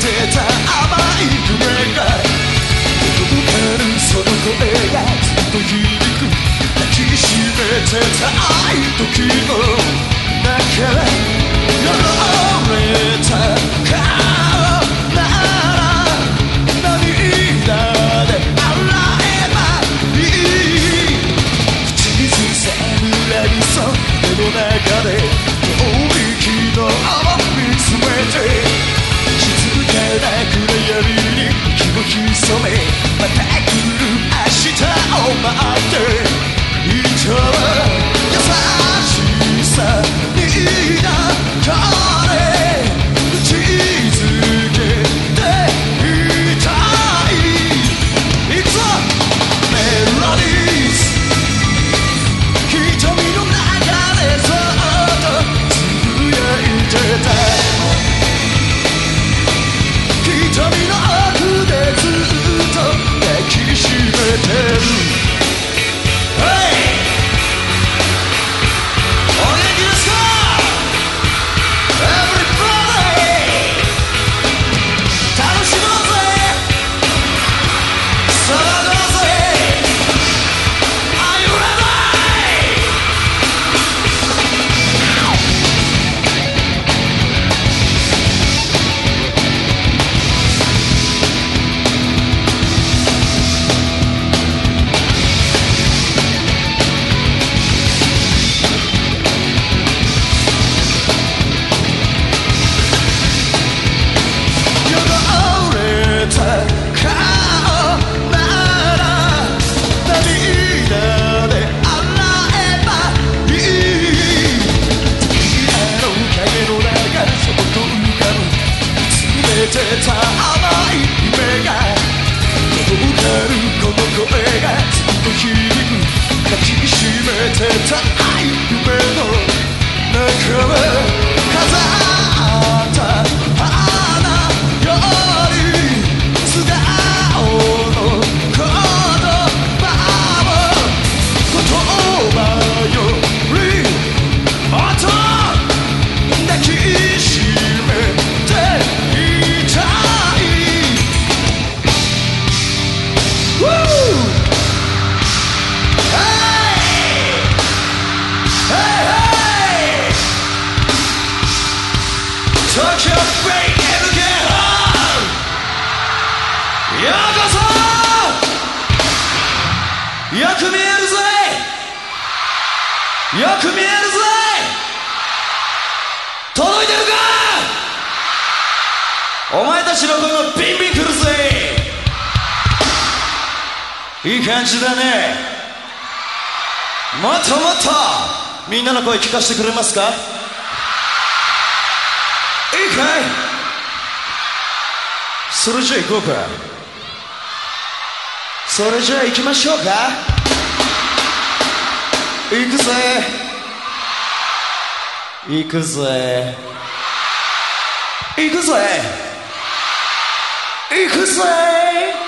てた甘い夢が届かるその声がずっと響く。抱きしめてた愛時の中から呪われた。てた甘い夢が届かるこの声がずっと響く抱きしめてた。く見えるぜ。よく見えるぜ。届いてるか。お前たちの声もビンビン来るぜ。いい感じだね。もっともっとみんなの声聞かせてくれますか。いいかい。それじゃあ行こうか。それじゃあ行きましょうか。行くぜ。行くぜ。行くぜ。行くぜ。